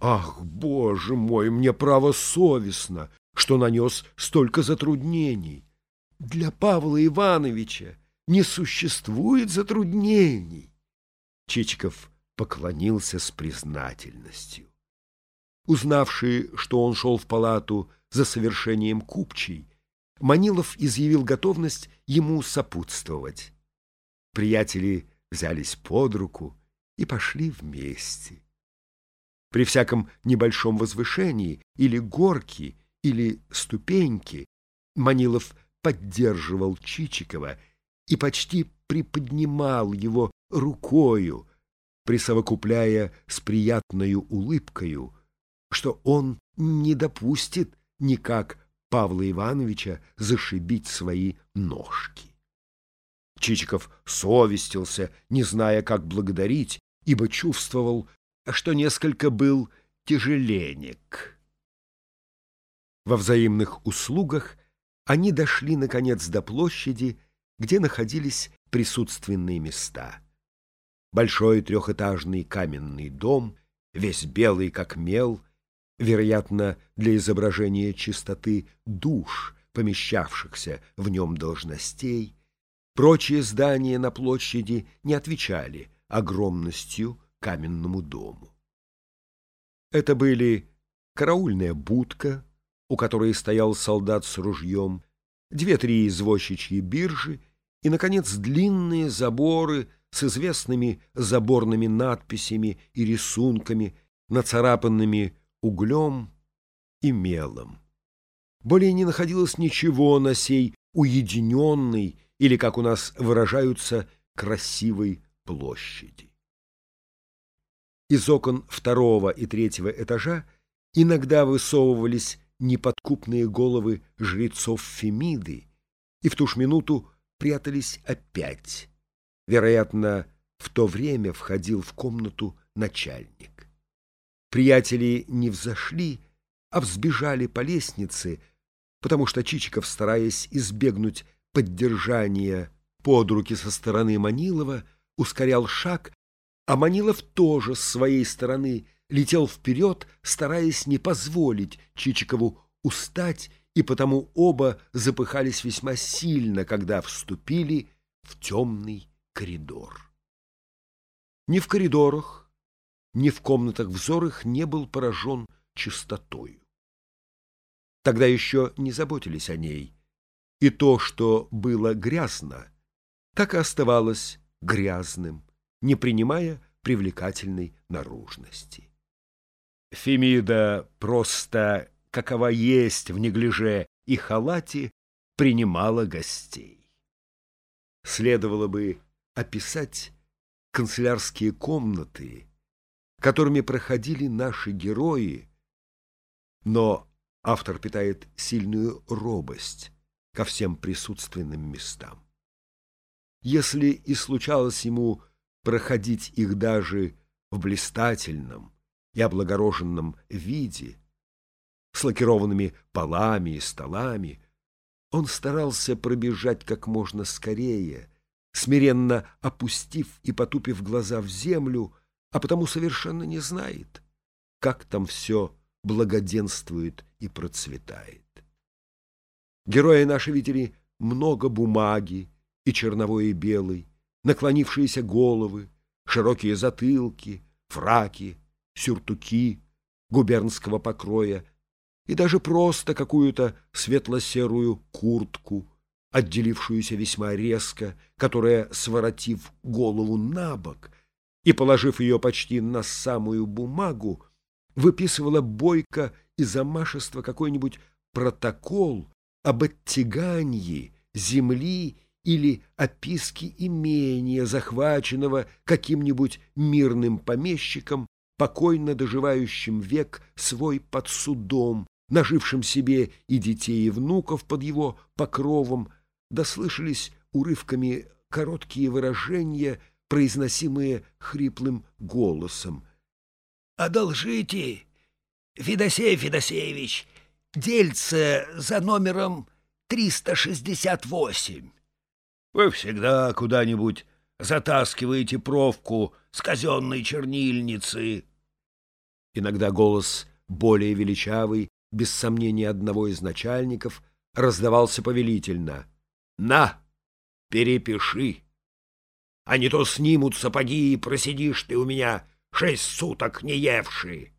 Ах, боже мой, мне право совестно, что нанес столько затруднений. Для Павла Ивановича не существует затруднений. Чичиков поклонился с признательностью. Узнавший, что он шел в палату за совершением купчей, Манилов изъявил готовность ему сопутствовать. Приятели взялись под руку и пошли вместе. При всяком небольшом возвышении или горке, или ступеньке Манилов поддерживал Чичикова и почти приподнимал его рукою, присовокупляя с приятною улыбкою, что он не допустит никак Павла Ивановича зашибить свои ножки. Чичиков совестился, не зная, как благодарить, ибо чувствовал, что несколько был тяжеленек. Во взаимных услугах они дошли, наконец, до площади, где находились присутственные места. Большой трехэтажный каменный дом, весь белый как мел, вероятно, для изображения чистоты душ, помещавшихся в нем должностей, прочие здания на площади не отвечали огромностью каменному дому. Это были караульная будка, у которой стоял солдат с ружьем, две-три извозчичьи биржи и, наконец, длинные заборы с известными заборными надписями и рисунками, нацарапанными углем и мелом. Более не находилось ничего на сей уединенной или, как у нас выражаются, красивой площади. Из окон второго и третьего этажа иногда высовывались неподкупные головы жрецов Фемиды и в ту ж минуту прятались опять. Вероятно, в то время входил в комнату начальник. Приятели не взошли, а взбежали по лестнице, потому что Чичиков, стараясь избегнуть поддержания под руки со стороны Манилова, ускорял шаг, а Манилов тоже с своей стороны летел вперед, стараясь не позволить Чичикову устать, и потому оба запыхались весьма сильно, когда вступили в темный коридор. Ни в коридорах, ни в комнатах взор их не был поражен чистотою. Тогда еще не заботились о ней, и то, что было грязно, так и оставалось грязным, не принимая привлекательной наружности. Фемида просто, какова есть в неглиже и халате, принимала гостей. Следовало бы описать канцелярские комнаты которыми проходили наши герои, но автор питает сильную робость ко всем присутственным местам. Если и случалось ему проходить их даже в блистательном и облагороженном виде, с лакированными полами и столами, он старался пробежать как можно скорее, смиренно опустив и потупив глаза в землю, а потому совершенно не знает, как там все благоденствует и процветает. Герои наши видели много бумаги, и черновой, и белой, наклонившиеся головы, широкие затылки, фраки, сюртуки губернского покроя и даже просто какую-то светло-серую куртку, отделившуюся весьма резко, которая, своротив голову на бок, и, положив ее почти на самую бумагу, выписывала бойко и замашество какой-нибудь протокол об оттягании земли или описке имения, захваченного каким-нибудь мирным помещиком, покойно доживающим век свой под судом, нажившим себе и детей, и внуков под его покровом, дослышались урывками короткие выражения — произносимые хриплым голосом. «Одолжите, Федосей Федосеевич, дельце за номером 368. Вы всегда куда-нибудь затаскиваете провку с казенной чернильницы». Иногда голос более величавый, без сомнения одного из начальников, раздавался повелительно. «На, перепиши! А не то снимут сапоги, и просидишь ты у меня шесть суток не евший!»